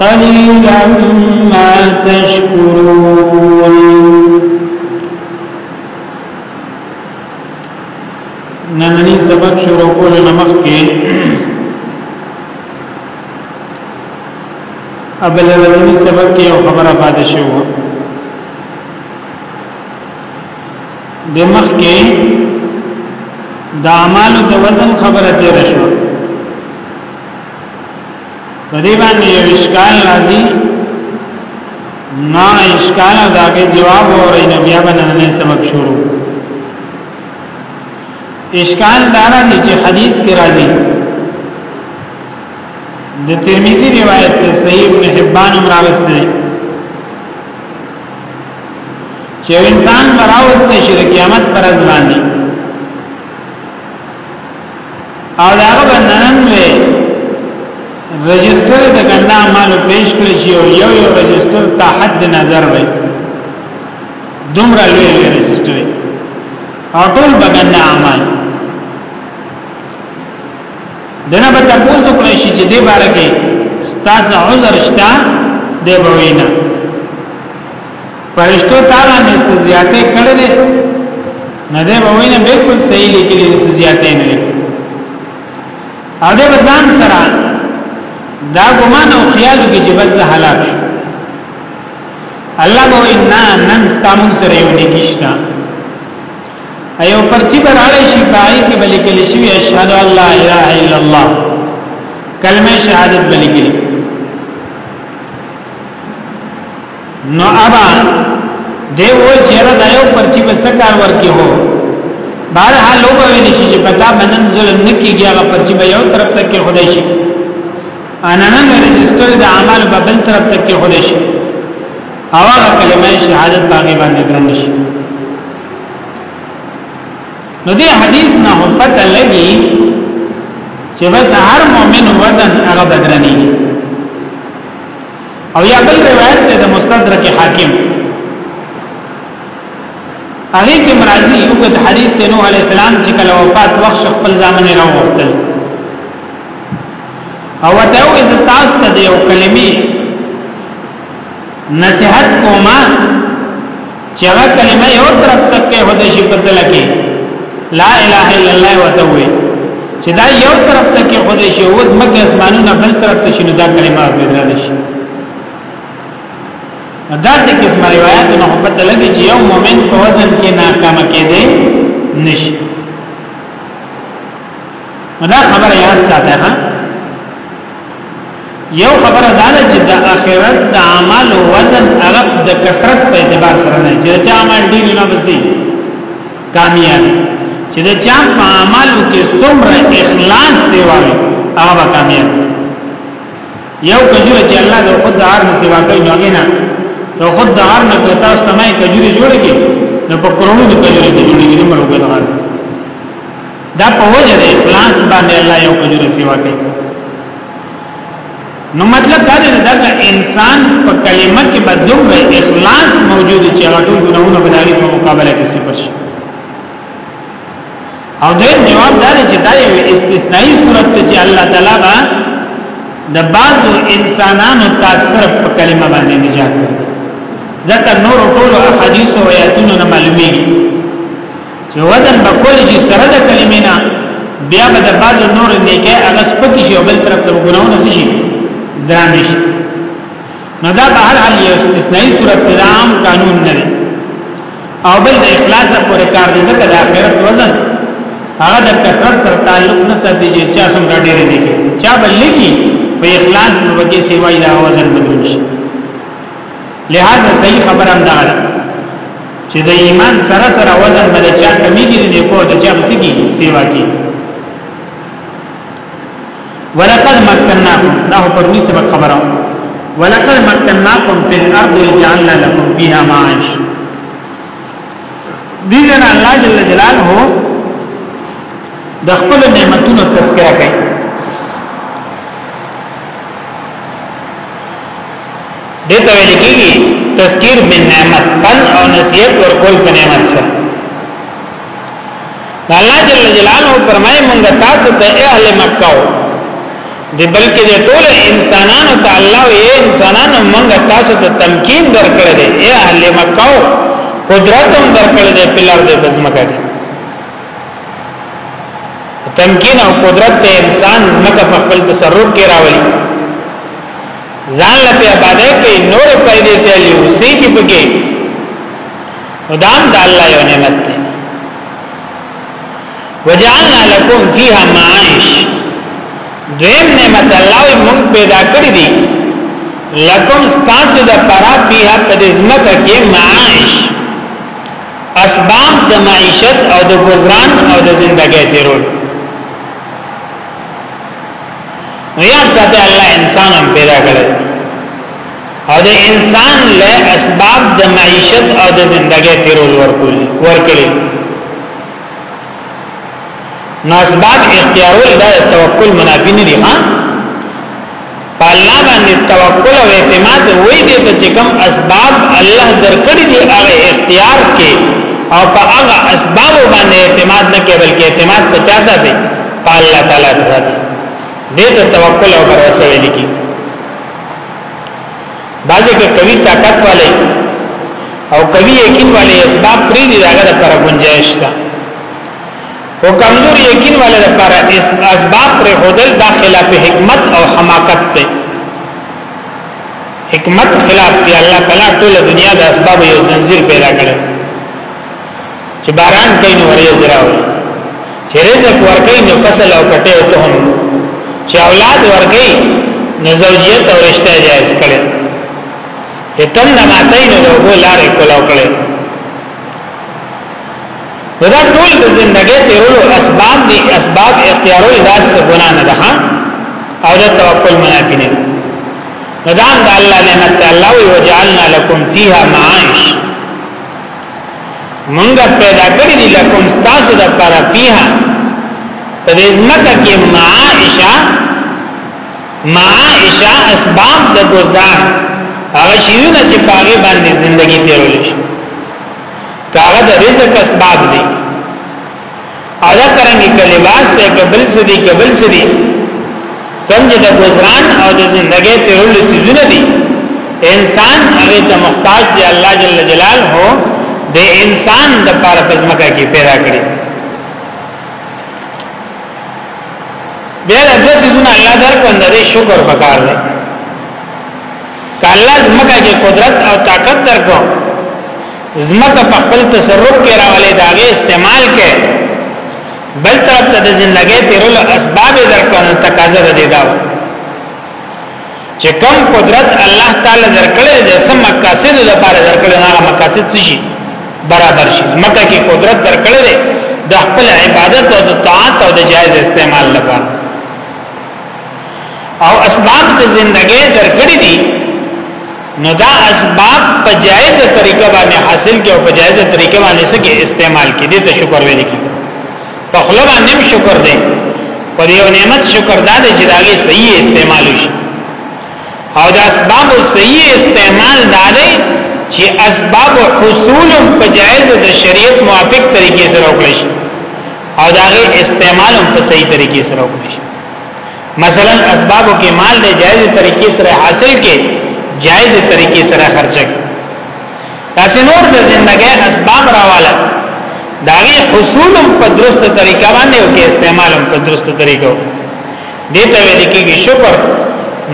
قليلا ما تشكرون نننی سبق شروع کول نمخ کې ابل ورځنی سبق کې یو خبره پاتې شو د مخ کې د اعمالو د وزن خبره تیر شو په دې باندې یو اشکال راځي ما اشکال داګه جواب اوري نو بیا باندې سبق شروع اشکال دا راځي چې حدیث کې راځي د ترمذی روایت ته صحیح ابن حبان هم راغسته چې انسان براوسته شي د قیامت پر ځواني او دا هغه بندنن وی رجستر د ګنده اعمالو پیش کړی شي او یو یو رجستر ته حد نظر وي دومره لوی رجستر او ټول بګنده اعمال دنه به تاسو کولای شي چې دې باره کې ستاسو عذر شته دی بوینا فرشتو تعالی نه سزیاته کړل دي نه ده وینه بالکل صحیح لیکلي دي سزیاته نه دي او ده ځان سره دا ګمان او خیال کې چې بس هلاک شو الله به انا نن ستامو سره یو نکیشتا ایو پرچی بر علی شی پای کې بلې کې لشي اشهد الله اله الا الله کلمه شهادت بلې کې نو ابا دی و چیرې دا یو پرچی په سکار ورکی هو بهر حال لو ویل شي چې پتا منن ظلم نکیږي هغه پرچی به یو طرف تک کې خدای شي انانن رجستر د اعمال په بل طرف تک کې خدای شي او هغه کلمه شهادت باندې باندې درنه شي نو دې حدیث نه هم پته لګي چې بس هر مؤمن وزن هغه بدرني او یا بل روایت ته د مستدرک حاکم هغه کې مرাজি یو د حدیث ته نو علی السلام چې کله وفات وخت خپل ځامن راوړل او ته وې ز تاسو ته یو کلمې نصيحت کومه چې هغه کلمه یو طرف تک کې هدا شي په دل کې لا اله الا الله وتوي چې دا یو طرف تک کې هدا شي اوس مکه اسمانونه بل طرف ته شنو دا کلمه بدل شي دا څه قسم روایت نه پته لګي چې یو مؤمن په وزن کې ناکام کېده نشي دا خبره یاد ساته ها یو خبره دا ده چې د آخرت د عمل وزن هغه د کثرت په اعتبار سره نه چې چا عمل ډیر نه بسي کامیاب چې د چا په عملو کې څومره اخلاص دی وایي هغه کامیاب یو کجوره چې الله د خود دار نه سیوا کوي نو نه نو خود دار نه کوي تاسو ته مې کجوري جوړ کې نو په کرونو کجوري جوړ کې نو مرګ نه دا په وجه د اخلاص باندې الله یو اجر سیوا کوي نو مطلب دا دی دا انسان په کلمه کې بدوم وي اخلاص موجود چې هغه ټول ګناونه بدایي په مقابله کې صفر شي او دې جواب دا دی چې دا یو استثنایی صورت ته چې الله تعالی با د بعض انسانانو تاثیر په کلمه باندې نجات ورکړي ځکه نور ټول احادیث او آیاتونو نه معلومیږي چې وزن به کول شي سره د کلمې نه بیا به د بعض نور نیکه هغه سپک شي او بل طرف ته ګناونه شي درانه شي نو دا به هر حال یو استثنایی صورت دی عام قانون نه دی او بل د اخلاص پورې کار دی ځکه د آخرت وزن هغه د کثرت سره تعلق نه ساتي چې چا څومره ډېر دی کې چا بل لګي په اخلاص په کې سیوای دا وزن بدل شي لہذا صحیح خبره هم دغه چې د ایمان سره سره وزن بل چا کمیږي د نیکو د چا بسګي سیوا کی ولقد مکنناکم دا پرونی سبق خبره ولقد مکنناکم فی الارض جعلنا لكم فيها معاش دې جن الله جل جلاله د خپل نعمتونو تذکرہ کوي دې ته ویل کېږي تذکیر بن نعمت پن او نصیحت ورکول په نعمت سره الله جل جلاله فرمایي مونږ تاسو ته اهل مکه او دی بلکې د ټول انسانانو ته الله یې انسانانو مونږ تاسو ته تمکین درکړی دی اے اهل مکه قدرت هم درکړی دی په لار د بزمکه دی تمکین او قدرت ته انسان زمکه په خپل تصرف کې راولي ځان له په آبادې کې نور پیدا تللی اوسې کې پکې ودان د الله یو نعمت دی وجعلنا لكم فيها معاش دویم نعمت الله موږ پیدا کړی دی لکم ستاسو د پرا فيها په دې ځمکه کې معاش اسباب د معیشت او د گزاران او د زندګۍ تیرول نو یاد ساته الله انسان هم پیدا کړی او د انسان له اسباب د معیشت او د زندګۍ تیرول ورکول ورکړي نو اسباب اختیارول د توکل منافی نه دي ها په الله باندې توکل او اعتماد وې دې ته چې کوم اسباب الله درکړي دي هغه اختیار کې او په هغه اسباب باندې اعتماد نه کې بلکې اعتماد په چا ځای په الله تعالی ذات دې ته توکل او باور سره لګي بعضی که قوی طاقت والے او قوی یقین والے اسباب پری دی داغه لپاره گنجائش ده او کمزور یقین والے لپاره اسباب پر خودل دا خلاف حکمت او حماقت ده حکمت خلاف دی الله تعالی ټول دنیا د اسباب یو زنجیر پیدا کړی چې باران کوي نو ورېځ راوړي چې رزق ورکړي نو فصل او کټه او تهم چې اولاد ورکړي نو زوجیت او رشتہ جائز کړي یتم نه ماتای نو دغه لارې کولاو کړي دا ټول د زندګۍ تیرولو اسباب دي اسباب اختیارول داس ګنا نه ده او دا توکل منافی نه ندام دا الله نعمت الله وی وجعلنا لكم فيها معاش مونږه پیدا کړی دی لکم ستاسو د پاره فیها په دې ځمکه کې معائشه معائشه اسباب د گزار هغه شیونه چې پاګې باندې ژوندۍ تیرول شي کاغه د رزق اسباب دي ادا کرنګي که لباس دی که بل څه دی که بل څه دی کوم چې د گزاران او د زندګۍ تیرول سيزونه دي انسان هغه ته محتاج دی الله جل جلاله د انسان د پاره پزمکه کې پیدا کړی بیا د دې سيزونه الله درکوند دی شکر پکار دی کله زمکه کې قدرت او طاقت درکو زمکه په خپل تصرف کې راولې داغه استعمال کې بل طرف ته د ژوندۍ تیرولو اسباب درکړو تقاضا د دې داو چې کم قدرت الله تعالی درکړي د سم مقاصد لپاره درکړي هغه مقاصد څه شي برابر شي زمکه کې قدرت درکړي د خپل عبادت او د طاعت او د جایز استعمال لپاره او اسباب د ژوندۍ درکړي دي نو دا اسباب په جایزه طریقه باندې حاصل کې او په جایزه طریقه باندې سکه استعمال کې دي ته شکر ویل کی په خپل باندې شکر دی په دې نعمت شکر دا دی چې دا غي صحیح استعمال شي او دا اسباب صحیح استعمال دا دی چې اسباب حصول په جایزه د شریعت موافق طریقې سره وکړي او دا غي استعمال په صحیح طریقې سره وکړي مثلا اسباب کې مال د جایز طریقې سره حاصل کې جایز طریقې سره خرچ کې تاسو نور د ژوندۍ اسباب راواله داغي حصول په درسته طریقه باندې او کې استعمال په درسته طریقو دې ته ویل کېږي شکر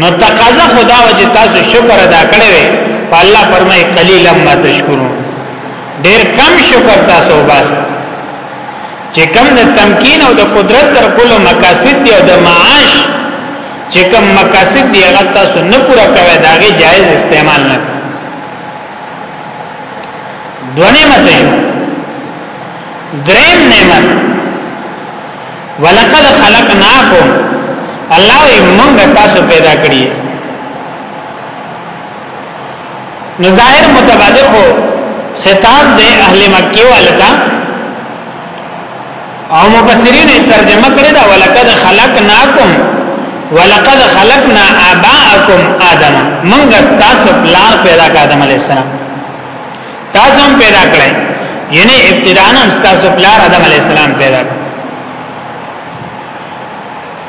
نو تقاضا خدا وجه تاسو شکر ادا کړی وي په الله فرمای قلیلا ما تشکرون ډیر کم شکر تاسو وباسئ چې کوم د تمکین او د قدرت تر کولو مقاصد دی او د معاش چې کوم مقاصد دی هغه تاسو نه پوره کوي دا غي جایز استعمال نه دوه نعمت شو دریم نعمت ولقد خلقناکم الله یې موږ تاسو پیدا کړی نو ظاهر متبادر خو خطاب دی اهل مکه والتا او مفسرین ترجمه کړی دا ولقد خلقناکم ولقد خلقنا اباءکم آدم موږ تاسو پلار پیدا کړ آدم علی السلام تاسو هم پیدا کړی یعنی ابتداء هم تاسو پلار آدم علی السلام پیدا کړ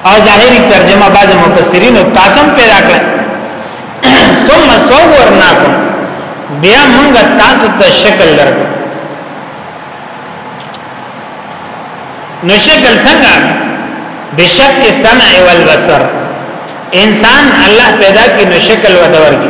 او ظاهری ترجمه بعض مفسرین او تاسم پیدا کړ ثم صورناکم بیا موږ تاسو ته شکل درکو نو شکل څنګه بشک سمع والبصر انسان الله پیدا کی نو شکل ودور کی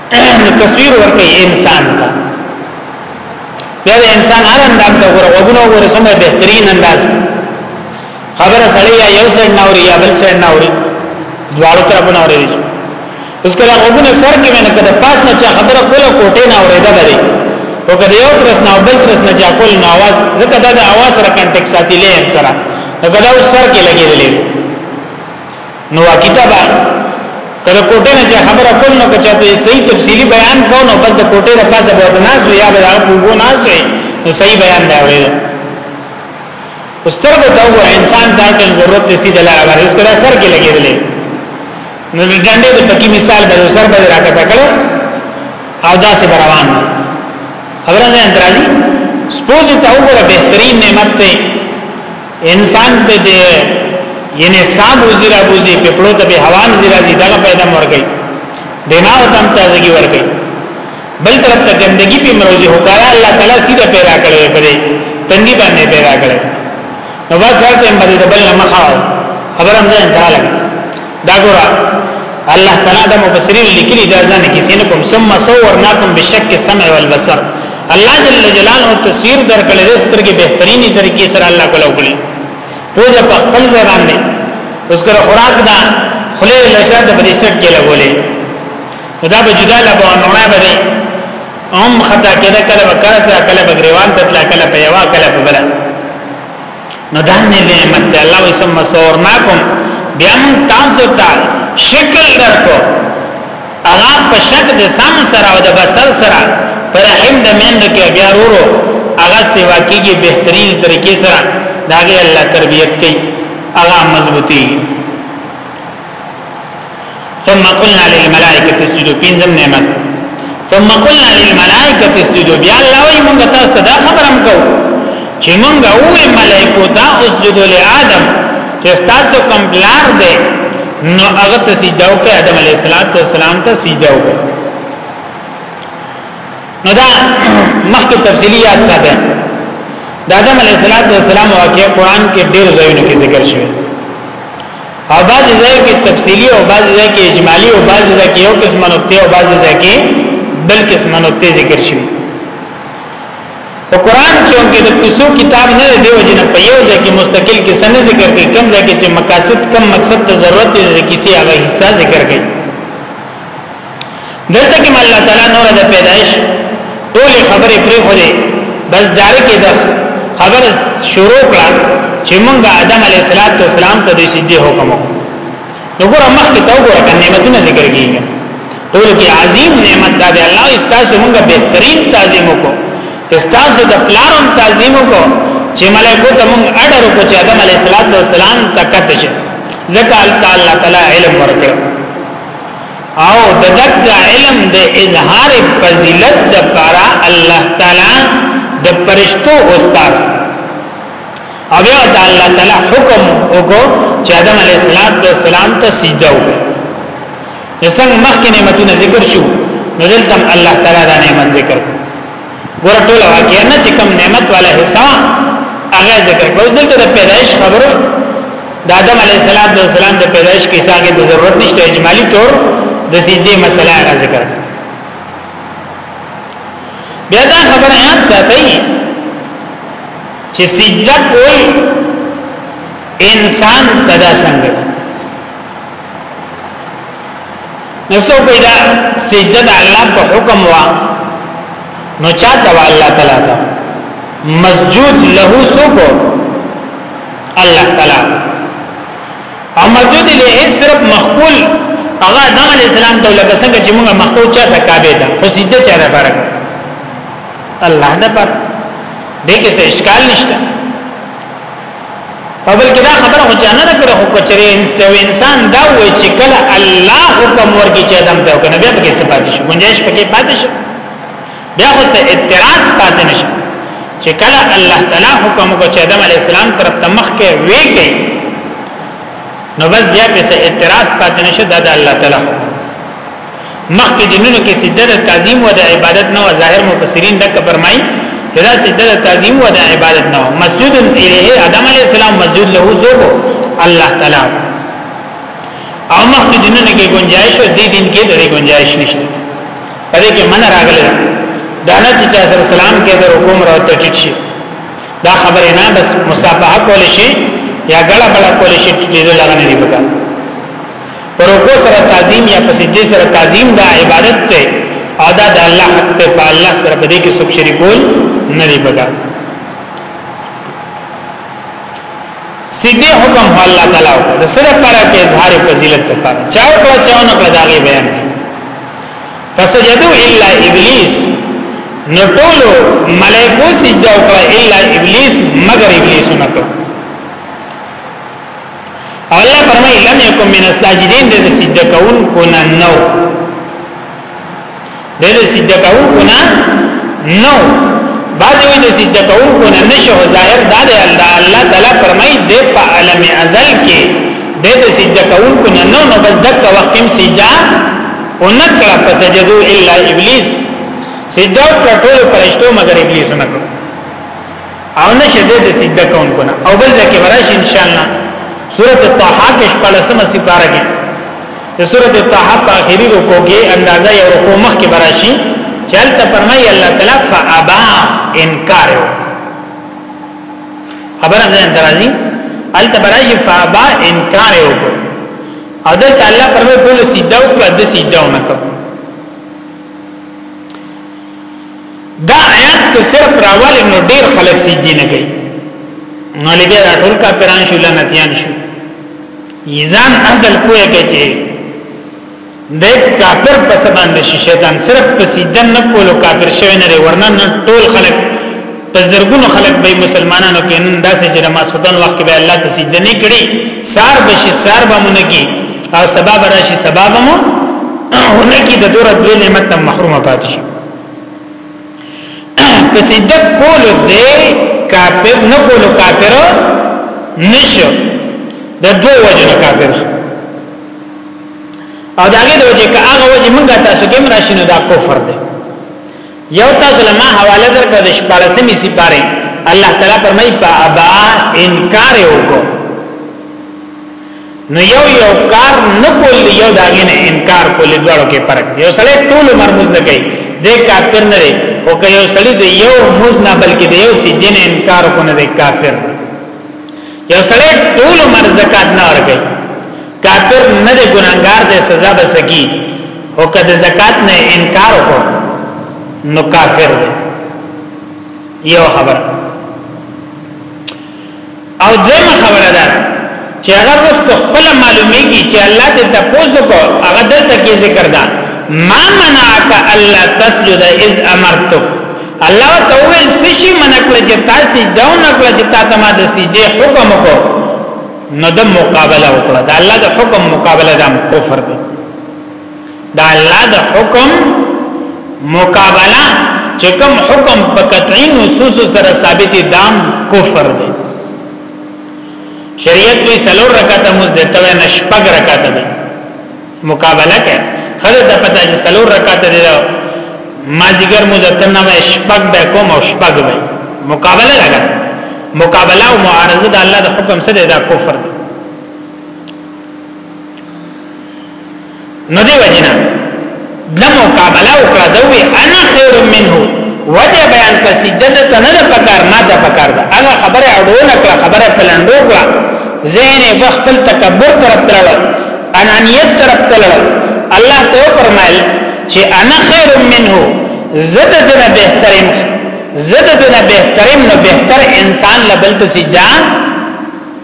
تصویر ورکړي انسان ته بیا د انسان هر اندام ته ګوره وګونو ګوره څومره بهترین انداز خبره سړی یا یو سړی ناوري یا بل سړی ناوري دواړو طرفونه اوري اس کله وګونه سر کې نه کده پاس نه چا خبره کوله کوټه نه اورېده بری او کله یو ترس نه بل ترس نه چا کول نه आवाज زکه دا د आवाज سره کنټیکټ ساتي لې سره نو کله سر کې لګېدلې نو کتابه کله کوټه نه چې خبره کول نو کچا ته صحیح تفصیلی بیان کو نو بس د کوټه نه پاسه به ناز یا به هغه پوغو ناز وي نو صحیح بیان دی اورید استرګو ته و انسان ته ټن ضرورت ته سیده لار باندې اس کړه سر کې لګیدلې نو د ډنډې د پکی مثال به سر به راکته کړو او دا سه روان خبره نه اندرازي سپوز ته وګوره بهترین نعمت ته انسان په دې یعنی سام وزیرا بوزي په پړو ته به هوام زیرا زی دغه پیدا مرګي بنا او تم تازگی ورګي بل طرف ته ګندګي په مروزي هکارا الله تعالی سیده پیدا کړي پرې تنګي باندې پیدا کړي نو بس هر ټیم باندې بل نه مخاو خبر هم ځان ته لګي دا ګور الله تعالی د مفسرین لیکلي دا ځان کې سین کوم ثم صورناکم بشک السمع والبصر الله جل جلاله تصویر درکړي د سترګې بهتريني طریقې سره الله کوله وکړي پوجا په خپل ځای باندې اوس ګره خوراک دا خله لشه د بری سټ کې لګولې دا به جدا لا به نونه بری هم خطا کېده کله وکړه کله بغریوان تطلا کله په یوا کله په بلا نو دا نعمت دی الله وي ثم صورناکم بیا موږ تاسو ته شکل درکو هغه په شک د سم سره او د بسل سره پر رحم د مند کې بیا ورو هغه سیوا کیږي بهترین طریقې سره داګه الله تربیت کوي هغه مضبوطی ثم قلنا للملائکه اسجدوا پنځم نعمت ثم قلنا للملائکه اسجدوا بیا الله وی موږ تاسو ته دا خبره مکو چې موږ وې ملائکو دا اسجدوا لآدم چې تاسو کوم بلار دی نو هغه ته سجده وکړه آدم علیه السلام ته سجده وکړه نو دا مخکې تفصیلیات ساته د آدم علیه السلام واقعي قران کې ډېر ځایونه کې ذکر شوی او بعضی ځای کې تفصیلی او بعضی ځای کې اجمالی او بعضی ځای کې یو قسم نقطه او بعضی ځای کې بل قسم نقطه ذکر شوی په قران کې هم کې د قصو کتاب نه دی او جن په یو ځای کې مستقل کې سن ذکر کې کم ځای کې چې مقاصد کم مقصد ته ضرورت دی کسی هغه حصہ ذکر کړي دلته کې الله تعالی نور د پیدایش ټول خبرې پرې خو دې بس دار کې د خبر شروع کړه چې موږ آدم علی السلام ته د شدې حکم نو ګور مخ کې تو ګور کنه نعمتونه ذکر کیږي ټول کې عظیم نعمت دا دی الله استاسو موږ بهترین تعظیم وکړو استاسو د پلارم تعظیم وکړو چې ملائکه ته موږ اډر وکړو چې آدم علی السلام تکته شي ځکه الله تعالی علم ورکړ او د دک علم د اظهار فضیلت د پاره الله تعالی د پرشتو استاد او بیا د الله تعالی حکم وکړو چې آدم علی السلام ته سجده وکړي څنګه مخکې نعمتونه ذکر شو نو دلته الله تعالی دا نعمت ذکر کړ ګور ټول واقعا نه چې کوم نعمت والا حصہ هغه ذکر کړو دلته د پیدایش خبره د آدم علی السلام د پیدایش کیسه کې د ضرورت نشته اجمالی طور د سیدې مسله هغه ذکر بیا دا خبره یاد ساتئ چې سجده کول انسان تدا څنګه نو څو پیدا سجده د الله په حکم وا نو چاته وا الله تعالی ته مسجود له سوکو الله تعالی او مسجود له صرف مخبول هغه آدم علی السلام ته لکه څنګه چې موږ مخکو چا ته کعبه ده خو سجده چا ده فرق الله نه پر دې کې څه اشکال نشته او بلکې دا خبره خو چانه نه کړو خو چرې انسان انسان دا وای چې کله الله حکم ورکړي چې ادم ته کنه بیا پکې صفات شي گنجائش پکې پاتې شي بیا خو څه اعتراض پاتې نشي چې کله الله تعالی حکم وکړي چې ادم علی السلام طرف ته مخ کې وی گئی نو بس بیا پسې اعتراض پاتې نشي دا د الله تعالی حکم مخکې دینونو کې سجده د تعظیم او د عبادت نه ظاهر مفسرین دک فرمایي دا سجده د تعظیم او د عبادت نه مسجد الیه ادم علی السلام مسجد له زوب الله تعالی او مخکې دینونو کې گنجائش او دې دین کې د گنجائش نشته پدې کې من راغلی دا نه چې سره سلام کې د حکم را ته ټیټ شي دا خبره نه بس مصافحه کول شي یا ګړه بڑا کول شي چې دې لغنه دی وکړه پر رکوع سره تعظیم یا په سجده سره تعظیم دا عبادت ته او دا د الله حق ته په الله سره په دې کې څوک شریکول نه دی بګا سیده حکم هو الله تعالی او د سره پر په اظهار فضیلت ته پاره چاو کړه چاو نه کړه داغه بیان فسجدوا الا ابلیس نو ټول ملائکه سجده وکړه الا ابلیس مگر ابلیس نه کړ او الله فرمای لم یکم من الساجدین د سجده کون کو نه نو د سجده کون کو نه نو بعضی وی د سجده کون کو نه نشو ظاهر دا دی الله الله تعالی فرمای د په عالم ازل کې د سجده کون کو نه نو نو بس دک وخت هم سجده اونکړه فسجدوا الا ابلیس سجده کړه ټول فرشتو مگر ابلیس نه کړو او نشه دې د سیده کون کنه او بل ځکه ورش ان شاء الله سورۃ طه کې شپږمه سپاره کې د سورۃ طه په اخیری رکو کې اندازې او رکو مخ کې براشي چلته فرمای الله تعالی فابا انکار خبر هم ځان درازي الته براشي فابا انکار وکړ او د الله پرمه ټول سیده او کړه د سیده ونکړه دا آیات که صرف راوالی نو ډیر خلک سجدی نه کوي نو لګیا دا ټول کافران شو لعنتیان شو یزان ازل کوی کوي چې د کافر په سبان د شیطان صرف په سجده نه کولو کافر شوی نه ورنه ټول خلک په زرګونو خلک به مسلمانانو کې نن داسې چې نماز خدان وخت به الله ته سجده نه کړي سار بشي سار به مونږ کې او سبب راشي سبب مو هونه کې د دور د نعمت محروم پاتې شي په سجده کول دې کافر نه کول کافر نشو د دوه وجه کافر شو او داګه د وجه که هغه وجه مونږه تاسو کې مراشینو دا کفر دی یو تاسو لما حواله درکړه د شپارسمی سپاره الله تعالی فرمای په ابا انکار وکړو نو یو یو کار نه کول یو داګه نه انکار کول دوړو کې فرق یو سړی ټول عمر مز نه کوي د کافر نه دی او که یو سړی د یو مز نه بلکې د یو سي دین انکار کو نه دی کافر یو سړی ټول عمر زکات نه ورکوي کافر نه دی ګناګار دی سزا بسکی او که د زکات نه انکار وکړو نو کافر دی یو خبر او دغه خبره ده چې هغه اوس خپل معلومیږي چې الله دې تاسو کو هغه دلته کې ذکر ده ما منعك الا تسجد اذ امرتك الله ته ویل سشي منکل چې تاسو داونه کړ چې تاسو ما د سجده حکم وکړو نو د مقابله وکړه دا الله د حکم مقابله دا کفر دی دا الله د حکم مقابله چې کوم حکم په قطعی نصوص سره ثابت دام کفر دی شریعت وی سلور رکعت مزدتوه نشپګ رکعت دی مقابله کوي خله د پتا چې سلور رکعات دی مازیګر مزتنه به شپږ به کوم او شپږ به مقابله لګا مقابله او معارضه د الله د حکم سره دا کفر دی نو دی وجنا د مقابله وکړه دوی انا خیر منه وجه بیان کا سجده ته نه پکار ما ته پکار ده هغه خبره اډو نه کړه خبره پلندو کړه ذهن په خپل تکبر طرف ترلو انانیت طرف تلل الله ته فرمایل چې انا خیر منه زد دنه بهترین زد دنه بهترین نو بهتر انسان لبل ته سجدا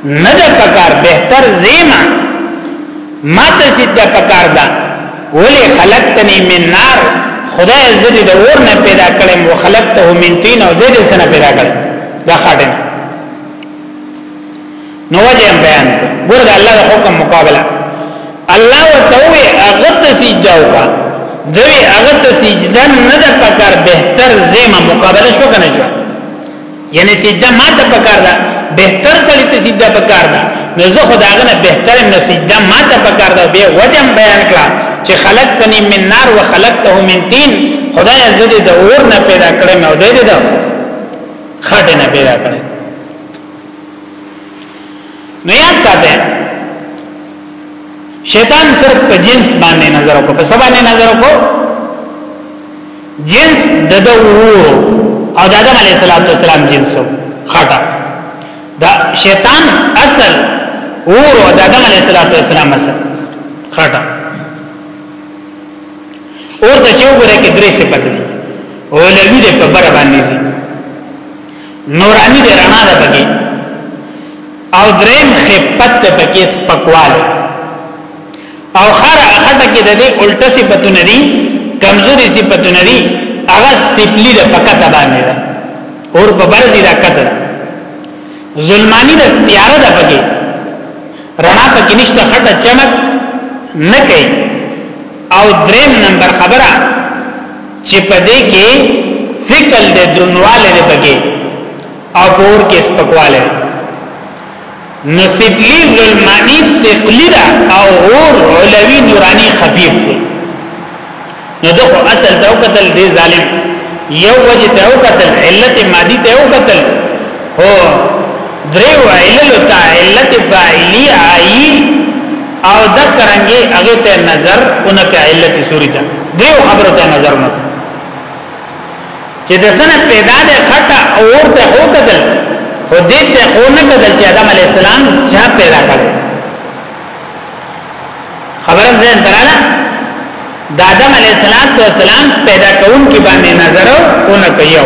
نه ده پکار بهتر زیما ما ته سجدا پکار ده ولی خلقتنی من نار خدای زدی د اور نه پیدا کړم او خلقته من طین او زید سره پیدا کړم دا خاطر نو وجه بیان ګور د الله د حکم مقابله الله وتوي هغه ته سجده وکړه دوی هغه ته سجده نه د پکار بهتر زیمه مقابله شو کنه شو یعنی سجده ما ته پکار ده بهتر سړی ته سجده پکار ده نو زه خداغه نه بهتر نه سجده ما ته پکار ده به وجه بیان کړه چې خلقتنی من نار وخلقته من طين خدای عزت دې د اور نه پیدا کړم او دې دې د خټه نه پیدا کړم نو یاد ساته شیطان صرف په جنس باندې نظر وکړ په سبا نه نظر وکړ جنس د دوور او د آدم علیه السلام جنس خټه دا شیطان اصل اور او د آدم علیه السلام اصل خټه اور ته چې وګوره کې درې صفات دي اولوی دې په بر باندې نورانی دی رڼا ده پکې او دریم خفت ده پکې سپکوال او خر اخټه کې د دې الټه صفاتونه دي کمزوري صفاتونه دي هغه سپلی ده پکې باندې ده اور په برزي ده کته ظلمانی ده تیار ده پکې رڼا پکې نشته خټه چمک نه کوي او دریم نمبر خبره چې په دې کې ثقل د درنواله نه پکې او پور کې سپکواله نو سپلی ظلمانی ثقلی دا او غور علوی نورانی خبیب دی نو دخو اصل تاو قتل دی ظالم یو وجه تاو قتل علت مادی تاو قتل هو دریو علل تا علت فاعلی آئی او دا کرنگی اغی تا نظر انکا علت سوری تا دریو خبرو تا نظر نو چه دسنا پیدا ده خطا اور تا خو قدل خو دیتا خو نقدل چه آدم علیہ السلام چا پیدا کرد خبرم زین ترالا دا آدم علیہ السلام پیدا کون کی باندې نظر او نکیو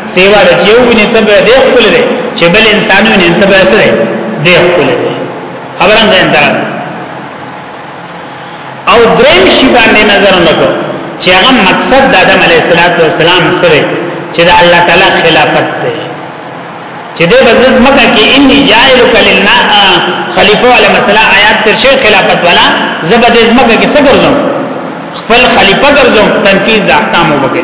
سیوا د یو ویني ته به دی خپل دی چې بل انسان ویني ته به سره دی خپل دی خبرم ځین دا او دریم شی باندې نظر نکو چې هغه مقصد د آدم علی السلام سره چې د الله تعالی خلافت دی چې د بزنس مکه کې انی جائل کلنا خلیفہ ولا مسله آیات تر شی خلافت ولا زبد از مکه کې څه ګرځم خپل خلیفہ ګرځم تنفیذ د احکام وکړي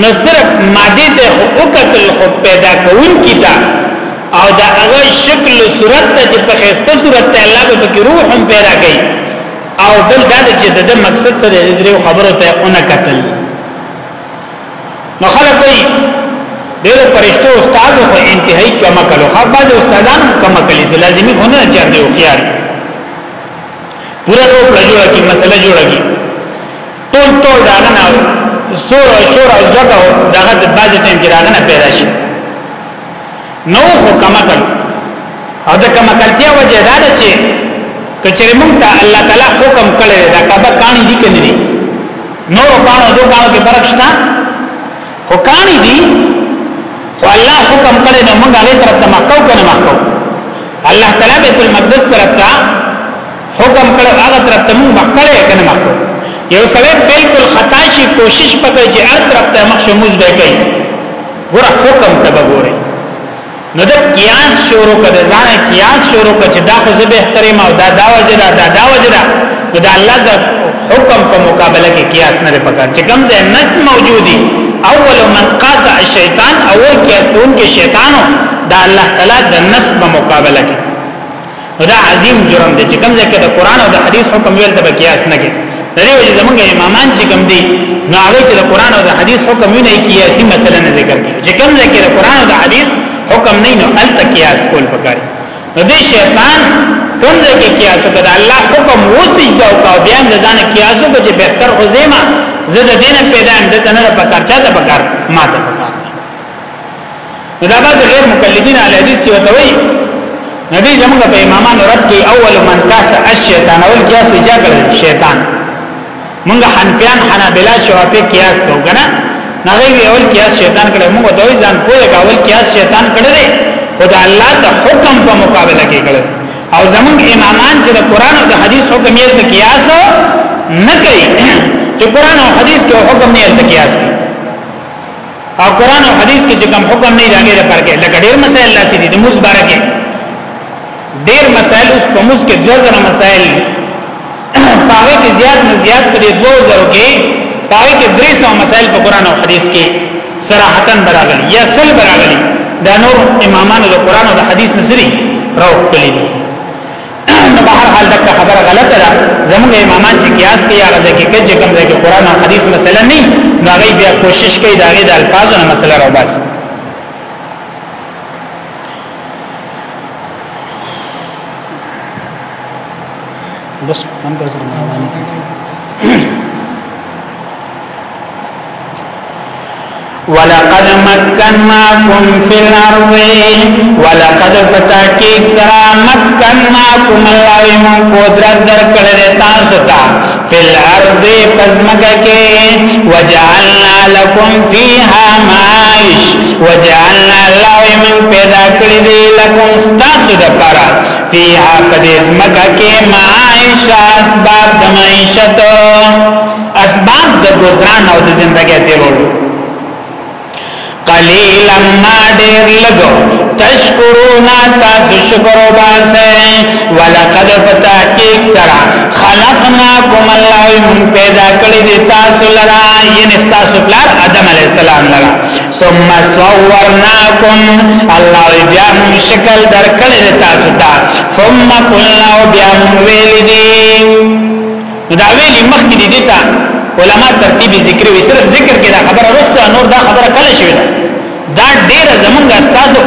نو صرف ماده ته او قتل خو پیدا کون کیتا او دا هغه شکل او صورت ته چې په خسته صورت ته الله به کې روح هم پیدا کوي او بل دا چې د مقصد سره دې خبرو ته اونې قتل نو خلک وایي ډېر پرشتو استاد خو انتهایی کم کلو خو بعض استادان کم کلی سي لازمي هونه چار دی او خيار پورا روپ جوړه کی مسله جوړه کی ټول ټول داغه نه زور او شور او زګه او دغه د بازي ټیم کې داغه نه پیدا شي نو خو کما کړ او د کما کړتیا وجه دا ده چې کچره مونږ ته الله تعالی حکم کړی دا کبه کانی دي کنه دي نور کانو دو کانو کې فرق شته خو کانی دي خو الله حکم کړی نو مونږ هغه طرف ته مخکو کنه مخکو الله تعالی بیت المقدس طرف ته حکم کړو هغه طرف ته موږ مخ کړی کنه مخ یو سره بالکل خطا شي کوشش وکړي چې هر طرف ته مخ شموز به کوي ګور حکم ته وګوري نو د قیاس شروع کړه ځان قیاس شروع کړه چې دا خو زه به احترام او دا دا وجه دا دا, دا وجه دا نو دا الله د حکم په مقابله کې قیاس نه پکار چې کوم ځای نص موجودي اول من قاس الشیطان اول قیاس کوونکی شیطانو دا الله تعالی د نص په مقابله کې دا عظیم جرم دی چې کوم ځای کې د قران او د حدیث حکم ویل ته قیاس نه کوي د دې وجه زمونږ امامان چې کوم دي نو هغه چې د قران او د حدیث حکم نه قیاسي مسله نه ذکر کوي چې کوم ځای کې د قران او د حدیث حکم نه نو ال قیاس کول پکاري نو دې شیطان کوم ځای کې قیاس وکړ الله حکم وسی دا او بیا د ځان قیاس وکړي چې بهتر عظیمه زه د دینه پیدا اند ته نه پکار چاته پکار ماته نو دا بعض غیر مقلدین علی حدیث یو توي نو دې زموږ په امامانو رد کې اول من کاس الشیطان اول قیاس دی چا کړی شیطان موږ حنفیان حنابلہ شوافی قیاس کو کنه نغی وی اول قیاس شیطان کړی موږ دوی ځان پوهه کا اول قیاس شیطان کړی دی خدا الله ته حکم په مقابله کې کړی او زموږ امامان چې د قران او د حدیث حکم یې ته قیاس نه کوي چې قران او حدیث کې حکم نه یې ته قیاس کوي او قران او حديث کې چې کوم حکم نه راغی د پرګه لکه ډېر مسائل لاسي دي د موږ بارکه ډېر مسائل اوس په موږ کې دوه زره مسائل پاره کې زیات نه زیات پرې دوه زره کې پاره کې درې سو مسائل په قران او حديث کې صراحتا براغلي یا سل براغلي دا نور امامانو د قران او د حديث نسري روح کړی دي نو په هر حال دا خبره غلطه ده زموږ امامان چې قیاس کوي هغه ځکه کوي چې کوم ځکه قران او حدیث مثلا نه نو هغه بیا کوشش کوي دا غي د الفاظو نه مسله راو بس بس هم ګرځم روانه ولقد مکناکم فی الارض ولقد فتاکیک سرا مکناکم الله من قدرت در کړل تاسو ته فی الارض پزمکه کې وجعلنا لكم فیها معاش وجعلنا الله من پیدا کړی دی لكم تاسو د پاره فیها پدې زمکه کې معاش اسباب د معیشت اسباب د گزاران او د زندګۍ تیرولو قلیلا ما ډیر لګو تشکرونا تاسو شکر وباسه ولقد فتحقیق سرا خلقناکم الله من پیدا کړی دی تاسو لرا یعنی تاسو پلار آدم علی السلام لرا ثم صورناکم الله بیا شکل درکړی دی تاسو ته ثم قلنا بیا ویل دی نو دا ویلي مخکې دي دي ته علما ترتیب ذکر وی صرف ذکر کې دا خبره رسته نور دا خبره کله شوی ده دا ډیره زمونږ استادو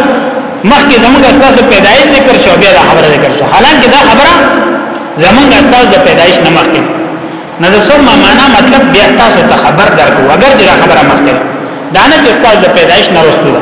مخکې زمونږ استادو پیدایش ذکر شو بیا دا خبره ذکر شو حالانکه دا خبره زمونږ استاد د پیدایش نه مخکې نه د ثم معنا مطلب بیا تاسو ته خبر درکو اگر چې دا خبره مخکې دا نه چې استاد د پیدایش نه رسته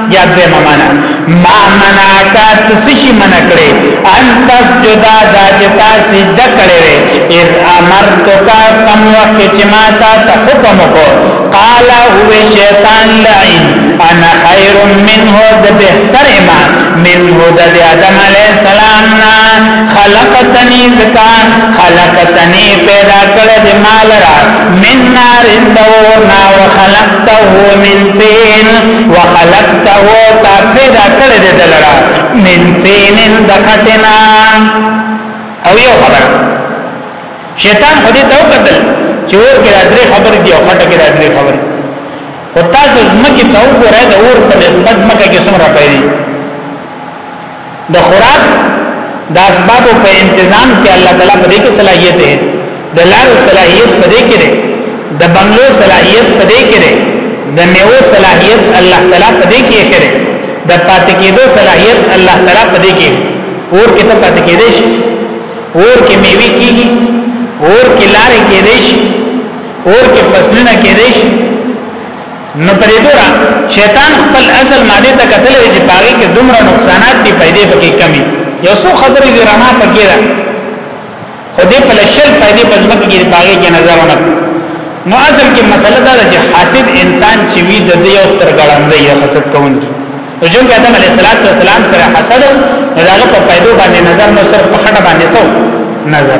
یا دویمه معنا ما منعکا تسشی منع کړي ان تسجدا دا چې تا سجده کړې وې اذ امرتک کم وخت چې ما تا ته حکم وکړ قال هو شیطان لعین انا خیر منه ذ بهتر ما منه د آدم علی السلام نا خلقتنی زکا خلقتنی پیدا کړې د مال را من نار اندور نا وخلق خلقته من طين وخلقته تا پیدا کړی دی دلرا من طين د خټنا او یو خبر شیطان خو دې تو قتل چې اور کې درې خبر دی او خټه کې درې خبر او تاسو زمکه ته وګورئ د اور په نسبت زمکه کې څومره پیری د خوراک د اسباب په تنظیم کې الله تعالی په دې کې صلاحیت دی د لارو صلاحیت په دې کې دی د بنگلو صلاحیت په دې کې دی د میوه صلاحیت الله تعالی په دې کې کړي د پاتې کېدو صلاحیت الله تعالی په دې کې اور کې ته پاتې کېدې شي اور کې میوي کیږي اور کې لارې کېدې شي اور کې فصلونه کېدې شي نو پرې ګوره شیطان خپل اصل ماده ته قتل چې پاګه کې دومره نقصانات دي پیدا پکې کمی یو څو خبرې دی رڼا پکې ده خو دې په لشل پیدا په ځمک کې پاګه کې نظر ونه نو اصل کې مسله دا ده چې حاسد انسان چې وی د دې یو تر ګړندې یا حسد کوونکی نو جنگ آدم علیه السلام سره حسد دغه په پیدا باندې نظر نو صرف په خټه باندې سو نظر